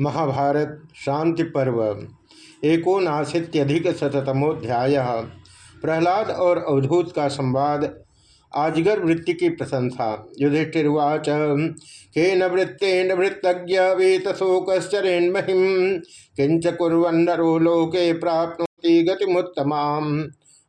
महाभारत शांति पर्व एकोनाशीत्यधिक शतमोध्याय प्रहलाद और अवधूत का संवाद, आजगर वृत्ति की प्रशंसा। युधिष्ठिर्वाच के न वृत्तेन वृत्तज्ञ वीतशोकश्चरेण महिम किंच कुरन्नरो लोके प्राप्नोति गतिमुत्तमा।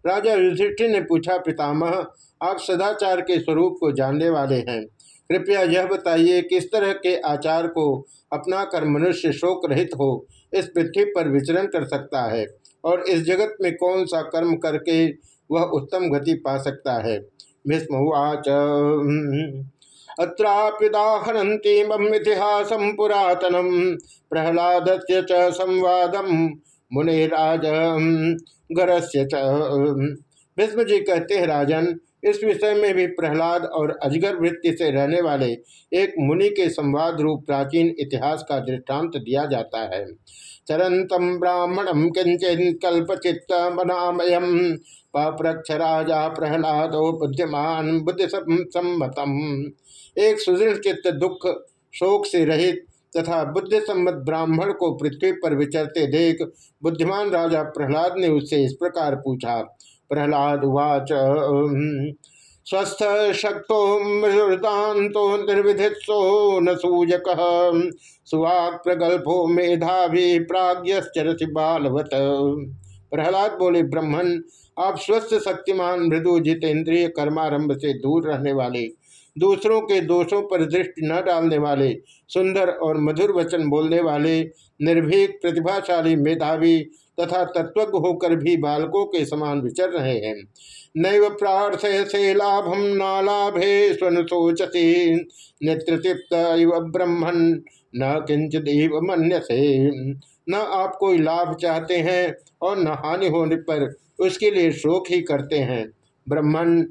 राजा युधिष्ठिर ने पूछा, पितामह, आप सदाचार के स्वरूप को जानने वाले हैं। कृपया यह बताइए किस तरह के आचार को अपना कर मनुष्य शोक रहित हो, इस पृथ्वी पर विचरण कर सकता है, और इस जगत में कौन सा कर्म करके वह उत्तम गति पा सकता है? भीष्मवाच पुरातनम प्रहलाद से संवादम मुनिराज गरस्य भीष्म जी कहते हैं, राजन इस विषय में भी प्रहलाद और अजगर वृत्ति से रहने वाले एक मुनि के संवाद रूप प्राचीन इतिहास का दृष्टांत दिया जाता है। चरंतम ब्राह्मणम किंचन कल्पचित्त बनामयम पप्रक्ष राजा प्रहलादो बुद्धिमान, बुद्धि सम्मतम। एक सुदृढ़ चित्त दुख, शोक से रहित तथा बुद्धि सम्मत ब्राह्मण को पृथ्वी पर विचरते देख बुद्धिमान राजा प्रहलाद ने उससे इस प्रकार पूछा प्रहलाद उवाच स्वस्थ शक्तो मृदातो निर्विधित्सो न सूजक। सुवाक प्रगल्भो मेधावी प्राग्यश्चरति बालवत। प्रहलाद बोले ब्रह्मण आप स्वस्थ शक्तिमान मृदु जितेंद्रिय कर्मारंभ से दूर रहने वाले, दूसरों के दोषों पर दृष्टि न डालने वाले, सुंदर और मधुर वचन बोलने वाले, निर्भीक, प्रतिभाशाली मेधावी तथा तत्वज्ञ होकर भी बालकों के समान विचर रहे हैं। नैव प्रार्थय से लाभम नालाभे स्वन सोचती नेतृत्व ब्रह्मण न किंचित मन से न आप कोई लाभ चाहते हैं और न हानि होने पर उसके लिए शोक ही करते हैं। ब्रह्मण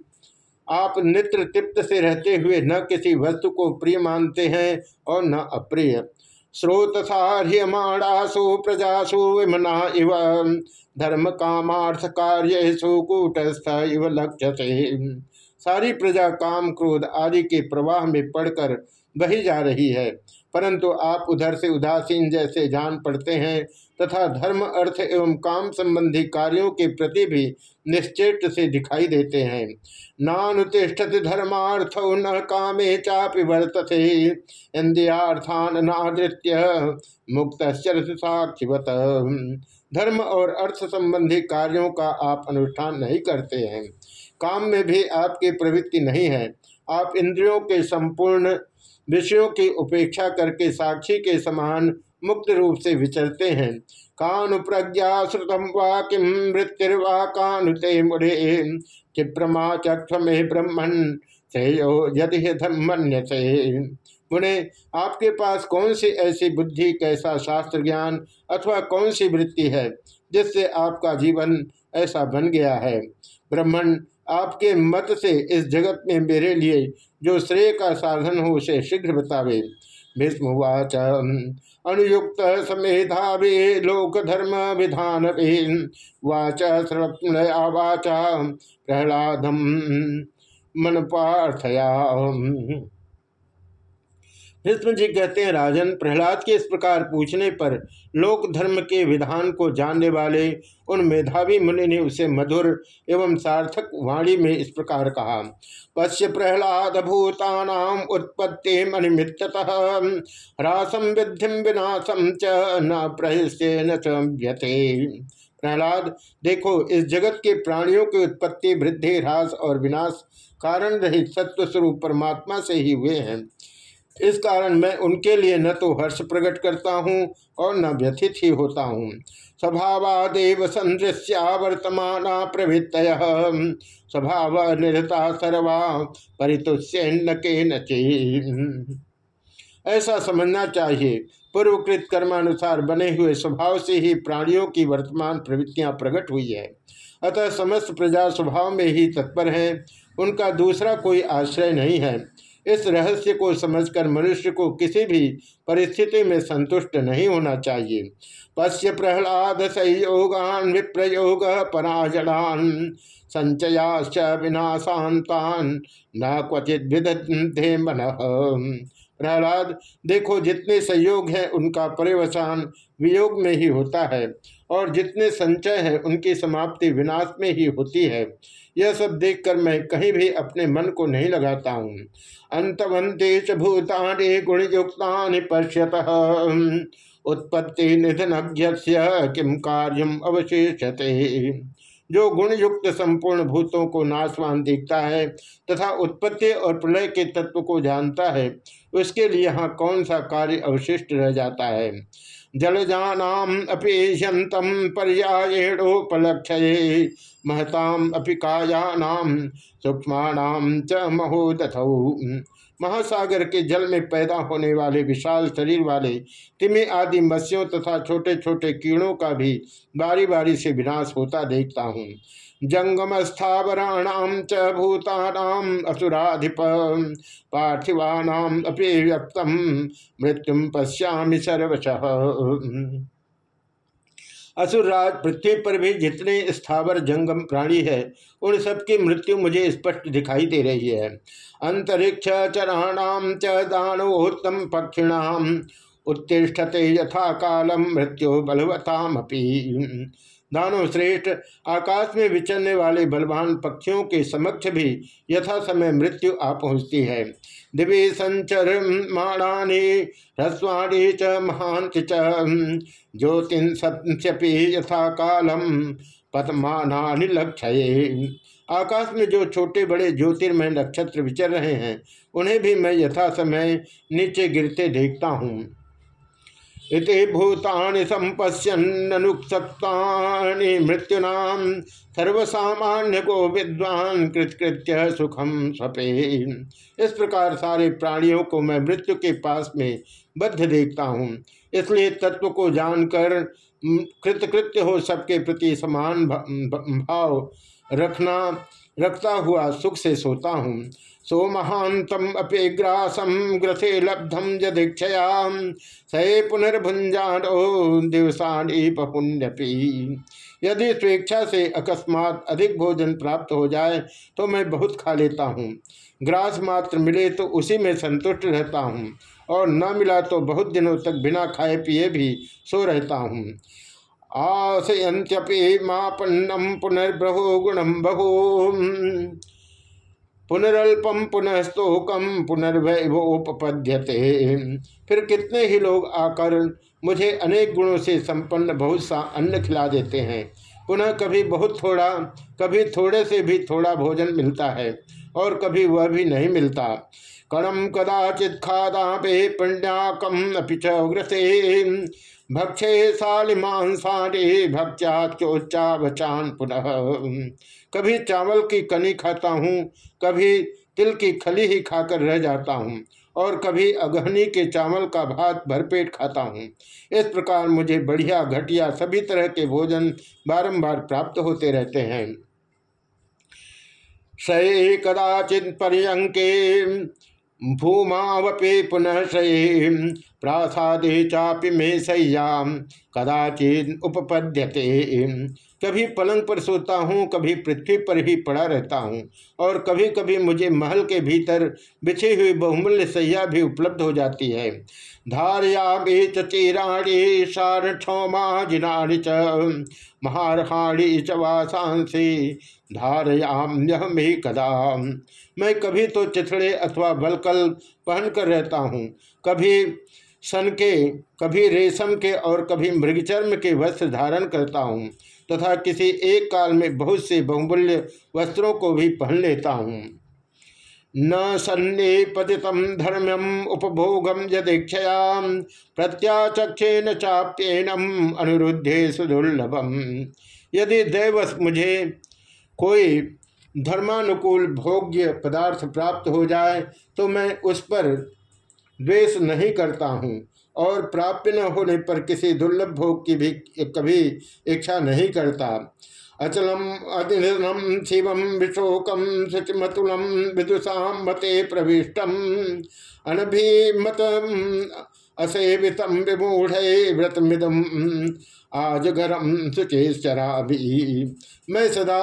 आप नित्र तृप्त से रहते हुए न किसी वस्तु को प्रिय मानते हैं और न अप्रिय। स्रोतसाह्यमाणासु प्रजासु, विमना इव। धर्म कामार्थ कार्य सुकूटस्थ इव लक्ष्य सारी प्रजा, काम, क्रोध आदि के प्रवाह में पड़कर बही जा रही है। परंतु आप उधर से उदासीन जैसे जान पड़ते हैं तथा धर्म, अर्थ एवं काम संबंधी कार्यों के प्रति भी निश्चेट से दिखाई देते हैं। नानुतिष्ठत धर्मार्थ न कामे चापि वर्तते इंद्रियार्थान नादृत्य मुक्त साक्षिवत। धर्म और अर्थ संबंधी कार्यों का आप अनुष्ठान नहीं करते हैं। काम में भी आपकी प्रवृत्ति नहीं है। आप इंद्रियों के संपूर्ण विषयों की उपेक्षा करके साक्षी के समान मुक्त रूप से विचरते हैं। कानु प्रज्ञा श्रुतम वा किम मृत्युर्वा कानु ते मुड़े क्षिप्रमा चक्ष में ब्रह्मण से यदि धर्मन्य से मुने, आपके पास कौन सी ऐसी बुद्धि, कैसा शास्त्र ज्ञान अथवा कौन सी वृत्ति है जिससे आपका जीवन ऐसा बन गया है? ब्रह्मण आपके मत से इस जगत में मेरे लिए जो श्रेय का साधन हो उसे शीघ्र बतावे। भीष्मवाच अनुयुक्त समेधा लोक धर्म विधान वाच वाचा प्रहलादम मन पार्थया भीष्म जी कहते हैं, राजन, प्रहलाद के इस प्रकार पूछने पर लोक धर्म के विधान को जानने वाले उन मेधावी मुनि ने उसे मधुर एवं सार्थक वाणी में इस प्रकार कहा, पश्य प्रहलाद भूतानाम उत्पत्ति मनिमित ह्रासम विधि विनाशम च न प्रहिष्य न चते प्रहलाद, देखो, इस जगत के प्राणियों की उत्पत्ति, वृद्धि, ह्रास और विनाश कारण रहित सत्व स्वरूप परमात्मा से ही हुए हैं। इस कारण मैं उनके लिए न तो हर्ष प्रकट करता हूँ और न व्यथित ही होता हूँ। स्वभावादेव संदृश्या वर्तमान प्रवृत्त स्वभाव निरता सर्वा परितुष्यन्न के नचे ऐसा समझना चाहिए। पूर्वकृत कर्मानुसार बने हुए स्वभाव से ही प्राणियों की वर्तमान प्रवृत्तियाँ प्रकट हुई है। अतः समस्त प्रजा स्वभाव में ही तत्पर है। उनका दूसरा कोई आश्रय नहीं है। इस रहस्य को समझकर मनुष्य को किसी भी परिस्थिति में संतुष्ट नहीं होना चाहिए। पश्य प्रहलाद संयोगान, विप्रयोग पराजान संचयाश्च विनाशांतान न क्वचित विदे मन। प्रहलाद, देखो जितने संयोग हैं उनका परिवसान वियोग में ही होता है और जितने संचय है उनकी समाप्ति विनाश में ही होती है। यह सब देखकर मैं कहीं भी अपने मन को नहीं लगाता हूँ। अंतवंते च भूतानि गुणयुक्ता पश्यत। उत्पत्ति निधन किम कार्यम अवशेषते। जो गुण युक्त संपूर्ण भूतों को नाशवान दिखता है तथा उत्पत्ति और प्रलय के तत्व को जानता है, उसके लिए यहाँ कौन सा कार्य अवशिष्ट रह जाता है? जलजानाम अपेशंतम पर्यायोपलक्ष महताम अपि कायानाम सूक्ष्माणाम च महोदथौ महासागर के जल में पैदा होने वाले विशाल शरीर वाले तिमे आदि मत्स्यों तथा छोटे छोटे कीड़ों का भी बारी बारी से विनाश होता देखता हूँ। जंगम स्थावराणाम च भूतानाम असुराधिप पार्थिवानाम अपि व्यक्तम मृत्युम पश्यामि सर्वश। असुरराज पृथ्वी पर भी जितने स्थावर जंगम प्राणी है, उन सबकी मृत्यु मुझे स्पष्ट दिखाई दे रही है। अंतरिक्ष चराणाम च दानोत्तम पक्षिणाम उत्तिष्ठते यथा कालम मृत्यु बलवताम दानव श्रेष्ठ। आकाश में विचरने वाले बलवान पक्षियों के समक्ष भी यथा समय मृत्यु आ पहुँचती है। दिव्य संचर माणानी, ह्रस्वाणी च महांति च। ज्योतिन सप्यपि यथा कालम पतमानी लक्ष्य। आकाश में जो छोटे बड़े ज्योतिर्मय नक्षत्र विचर रहे हैं, उन्हें भी मैं यथा समय नीचे गिरते देखता हूँ। इति भूतानि संपश्यनुक्ता मृत्युना सर्वसामान्य को विद्वान कृतकृत्य सुखम स्वपे इस प्रकार सारे प्राणियों को मैं मृत्यु के पास में बद्ध देखता हूँ। इसलिए तत्व को जानकर कृतकृत्य हो सबके प्रति समान भाव रखना, रखता हुआ सुख से सोता हूँ। सो महातम अपे ग्रासम ग्रसे लब्धम जदीक्षया सहे पुनर्भुंजानो दिवसानी पुण्यपी यदि स्वेच्छा से अकस्मात अधिक भोजन प्राप्त हो जाए तो मैं बहुत खा लेता हूँ। ग्रास मात्र मिले तो उसी में संतुष्ट रहता हूँ, और न मिला तो बहुत दिनों तक बिना खाए पिए भी सो रहता हूँ। आशयंत्यपि मापन्नम पुनर्ब्रहो गुणम बहु पुनरल्पम पुनः स्तोकम पुनर्वैभोपद्यते फिर कितने ही लोग आकर मुझे अनेक गुणों से संपन्न बहुत सा अन्न खिला देते हैं। पुनः कभी बहुत थोड़ा, कभी थोड़े से भी थोड़ा भोजन मिलता है और कभी वह भी नहीं मिलता। कणम कदाचित खादा पे पुण्याकम अपिचग्रसे भक्षे सालिमांसारे भक्षा चोच्चा बचान पुनः। कभी चावल की कनी खाता हूँ, कभी तिल की खली ही खाकर रह जाता हूँ और कभी अगहनी के चावल का भात भरपेट खाता हूँ। इस प्रकार मुझे बढ़िया घटिया सभी तरह के भोजन बारंबार प्राप्त होते रहते हैं। सये कदाचित पर्यंके भूमावपे पुनः शये प्रासादे चापि में सयाम कदाचित उपपद्यते। कभी पलंग पर सोता हूँ, कभी पृथ्वी पर ही पड़ा रहता हूँ और कभी कभी मुझे महल के भीतर बिछी हुई बहुमूल्य सैया भी उपलब्ध हो जाती है। धारयामी चीराणी सार क्षौमा जिनाणी च, महारहाणी च वासांसी, धारयाम ही कदा। मैं कभी तो चिथड़े अथवा बलकल पहन कर रहता हूँ, कभी सन के, कभी रेशम के और कभी मृगचर्म के वस्त्र धारण करता हूँ। तथा किसी एक काल में बहुत से बहुमूल्य वस्त्रों को भी पहन लेता हूँ। न सन्निपतितम धर्म्यम उपभोगम प्रत्याचक्षे न चाप्यनम अनुरुद्धे सुदुर्लभम। यदि दैवश मुझे कोई धर्मानुकूल भोग्य पदार्थ प्राप्त हो जाए तो मैं उस पर द्वेष नहीं करता हूँ। और प्राप्य न होने पर किसी दुर्लभ भोग की भी कभी इच्छा नहीं करता। अचलम अदिनम शिवम विशोकम शुचिमतुलम विदुषा मते प्रविष्टम अनभिमत असेवितम विमूढ़ व्रतमिदम आज गरम भी मैं सदा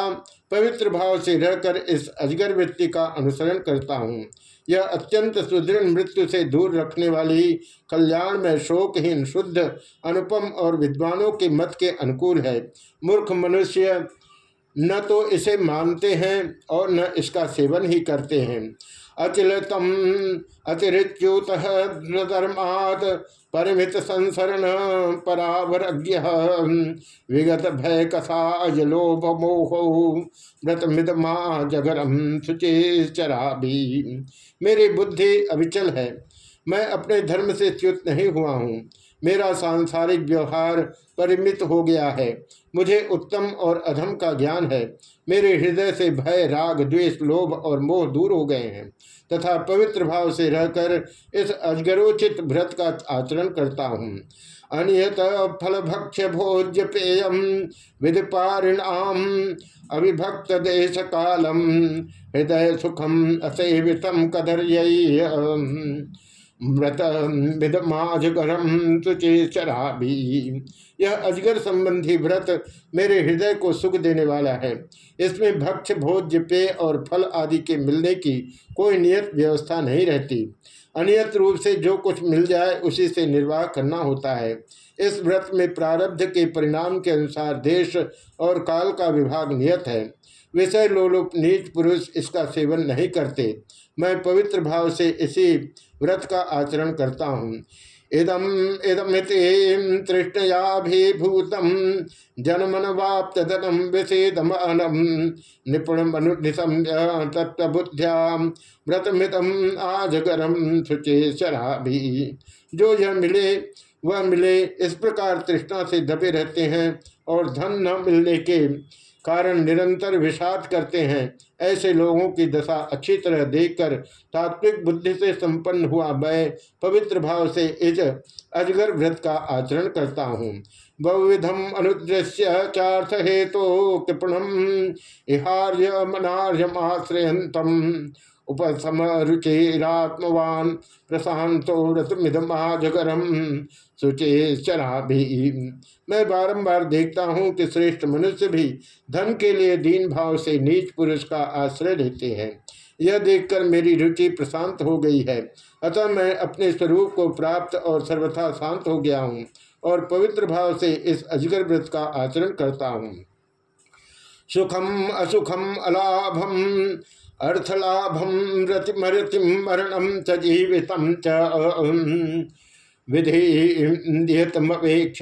पवित्र भाव से रहकर इस अजगर वृत्ति का अनुसरण करता हूँ। यह अत्यंत सुदृढ़ मृत्यु से दूर रखने वाली कल्याण में शोकहीन, शुद्ध, अनुपम और विद्वानों के मत के अनुकूल है। मूर्ख मनुष्य न तो इसे मानते हैं और न इसका सेवन ही करते हैं। अचिलतम अतिरिच्युत धर्मात परिमित संसरण परावरज्ञ विगत भय कथा अजलोभ मोह माँ जगरम सुचे चरा भी मेरी बुद्धि अविचल है। मैं अपने धर्म से च्युत नहीं हुआ हूँ। मेरा सांसारिक व्यवहार परिमित हो गया है। मुझे उत्तम और अधम का ज्ञान है। मेरे हृदय से भय, राग, द्वेष, लोभ और मोह दूर हो गए हैं तथा पवित्र भाव से रहकर इस अजगरोचित व्रत का आचरण करता हूँ। अनियत फल भक्ष्य भोज्य पेयम विधिपारिणाम अविभक्त देश कालम हृदय सुखम असेवितम कदर मृत विदमाजगरम तुचे भी यह अजगर संबंधी व्रत मेरे हृदय को सुख देने वाला है। इसमें भक्ष भोज्य, पेय और फल आदि के मिलने की कोई नियत व्यवस्था नहीं रहती। अनियत रूप से जो कुछ मिल जाए, उसी से निर्वाह करना होता है। इस व्रत में प्रारब्ध के परिणाम के अनुसार देश और काल का विभाग नियत है। विषय लोलुप नीच पुरुष इसका सेवन नहीं करते। मैं पवित्र भाव से इसी व्रत का आचरण करता हूँ। इदम इदमिति तृष्णयाभूतम जनमन वाप्त धनम विषेदम अनम निपुण मनुसम्य तत्वबुद्ध्या व्रतमितम आजगरम शुचे शराभी जो यह मिले, वह मिले, इस प्रकार तृष्णा से दबे रहते हैं, और धन न मिलने के कारण निरंतर विषाद करते हैं। ऐसे लोगों की दशा अच्छी तरह देखकर तात्विक बुद्धि से संपन्न हुआ मैं पवित्र भाव से इज़ अजगर व्रत का आचरण करता हूँ। बहुविधम अनुदृश्य चार्थ हेतु तो कृपणम। इहार्य मनार्यमाश्रयंतम उपसम रुचिरात्मवान प्रशांतो रतमिदमाजगरम सुचे चरा भी मैं बारंबार देखता हूँ कि श्रेष्ठ मनुष्य भी धन के लिए दीन भाव से नीच पुरुष का आश्रय लेते हैं। यह देखकर मेरी रुचि प्रशांत हो गई है। अतः मैं अपने स्वरूप को प्राप्त और सर्वथा शांत हो गया हूँ और पवित्र भाव से इस अजगर व्रत का आचरण करता हूँ। सुखम असुखम अलाभम, अर्थलाभम रतिमरतिम मरणम च जीवित विधितमेक्ष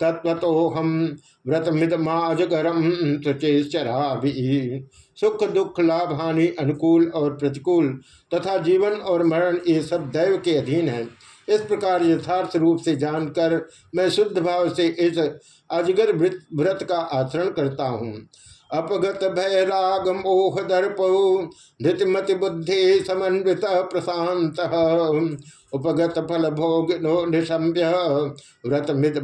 तत्वतोहम व्रतमिदमाजगरम तुचेश्चरा भी सुख, दुख, लाभ, हानि, अनुकूल और प्रतिकूल तथा जीवन और मरण ये सब दैव के अधीन है। इस प्रकार यथार्थ रूप से जानकर मैं शुद्ध भाव से इस अजगर व्रत का आचरण करता हूँ। अपगत भय राग मोह दर्पो, धृतिमति बुद्धि समन्वित प्रशांत। उपगत फल भोग नो निशम्य, व्रत मिद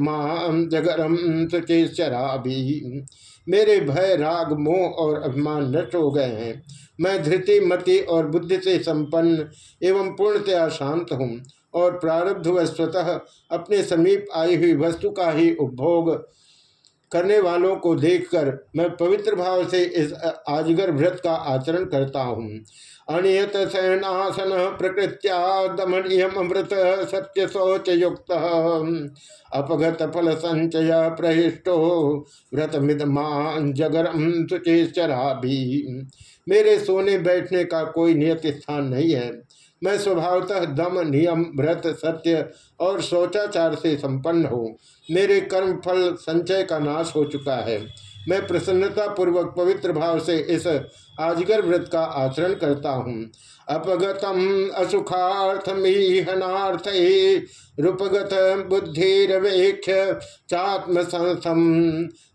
जगरम सुचेश्चरा भी मेरे भय राग, मोह और अभिमान नष्ट हो गए हैं। मैं धृति मति और बुद्धि से संपन्न एवं पूर्णतया शांत हूँ। और प्रारब्ध स्वतः अपने समीप आई हुई वस्तु का ही उपभोग करने वालों को देखकर मैं पवित्र भाव से इस आजगर व्रत का आचरण करता हूँ। अनियत शयनासन प्रकृत्या दमनियम अमृत सत्य शौच युक्त अपगत फल संचय प्रहिष्टो व्रत मिदमान जगरम सुचेश्चरा भी मेरे सोने बैठने का कोई नियत स्थान नहीं है। मैं स्वभावतः दम नियम, व्रत, सत्य और शौचाचार से संपन्न हूँ। मेरे कर्म फल संचय का नाश हो चुका है। मैं प्रसन्नता पूर्वक पवित्र भाव से इस आजगर व्रत का आचरण करता हूँ। अपगतम असुखार्थमीहनार्थ रूपगत बुद्धिवेक्ष चात्म संस्थम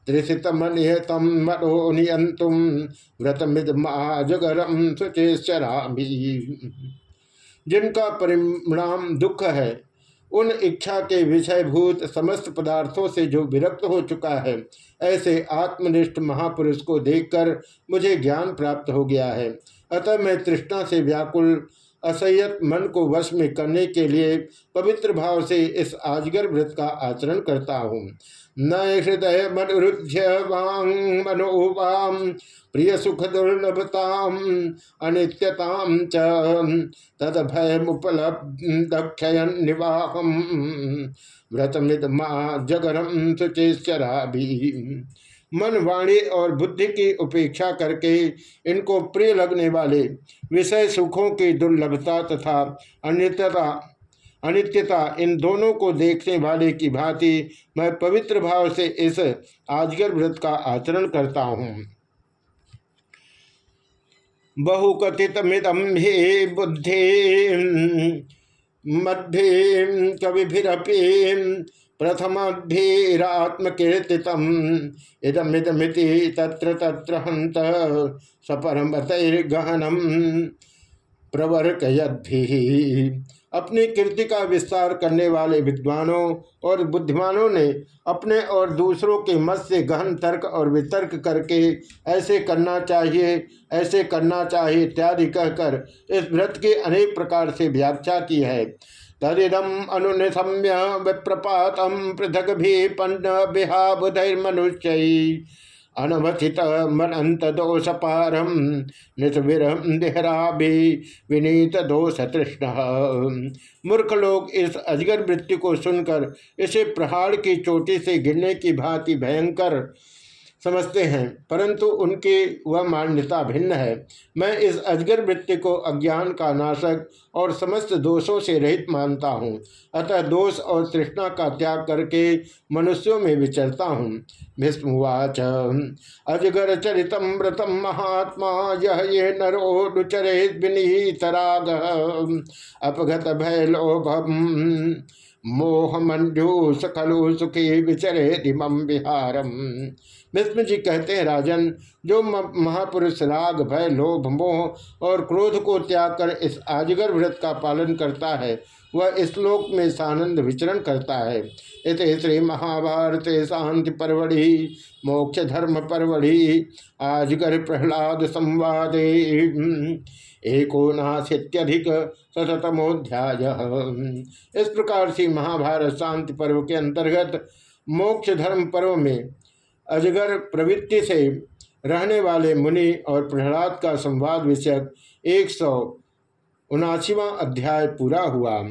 त्रिशितमनिहतम मनो नियंतुम व्रतमिदमाजगरम सुचेश्चरा जिनका परिणाम दुख है, उन इच्छा के विषयभूत समस्त पदार्थों से जो विरक्त हो चुका है, ऐसे आत्मनिष्ठ महापुरुष को देखकर मुझे ज्ञान प्राप्त हो गया है। अतः मैं तृष्णा से व्याकुल असह्यत मन को वश में करने के लिए पवित्र भाव से इस आजगर व्रत का आचरण करता हूँ। न हृदय मनुरुध्य वांग मनोवाम प्रिय सुख दुर्लभताम अनित्यताम च तद भय मुपलक्षयन निवाहम व्रतमिद माँ जगरम सुचेश्चरा भी मन, वाणी और बुद्धि की उपेक्षा करके इनको प्रिय लगने वाले विषय सुखों की दुर्लभता तथा अन्यतता, अनित्यता इन दोनों को देखने वाले की भांति मैं पवित्र भाव से इस आजगर व्रत का आचरण करता हूँ। बहुकथितमिदम ही बुद्धि मध्य कविभिरपी प्रथमभीरात्मकीर्तित इदमिदमिति तत्र तत्र हंत सपरमतर्गहनम प्रवर्कयद्भि अपनी कीर्ति का विस्तार करने वाले विद्वानों और बुद्धिमानों ने अपने और दूसरों के मत से गहन तर्क और वितर्क करके ऐसे करना चाहिए, ऐसे करना चाहिए इत्यादि कहकर इस व्रत के अनेक प्रकार से व्याख्या की है। तदिदम अनुनिशम्य विप्रपात पृथक भी पंड बिहाबुधर्मनुष्य। अनवथित मनंत दोष पारम निसविरम देहरा भी विनीत दोष तृष्ण मूर्ख लोग इस अजगर वृत्ति को सुनकर, इसे प्रहार की चोटी से गिरने की भांति भयंकर समझते हैं, परंतु उनकी वह मान्यता भिन्न है। मैं इस अजगर वृत्ति को अज्ञान का नाशक और समस्त दोषों से रहित मानता हूँ, अतः दोष और तृष्णा का त्याग करके मनुष्यों में विचरता हूँ। भीष्मवाच अजगर चरितम व्रतम महात्मा यह ये नरोचरे विनीतराग, अपगत भय लोभम मोह मंजू सकलु सुखी विचरे दिमम विहारम। विष्णु जी कहते हैं, राजन, जो महापुरुष राग, भय, लोभ, मोह और क्रोध को त्याग कर इस आजगर व्रत का पालन करता है, वह इस लोक में सानंद विचरण करता है। इत श्री महाभारत शांति परवड़ी, मोक्ष धर्म परवड़ी, आजगर प्रहलाद संवाद। एकोनाशीत्यधिक शतमोध्याय इस प्रकार से महाभारत शांति पर्व के अंतर्गत मोक्ष धर्म पर्व में अजगर प्रवृत्ति से रहने वाले मुनि और प्रहलाद का संवाद विषयक एक सौ उनासीवा अध्याय पूरा हुआ।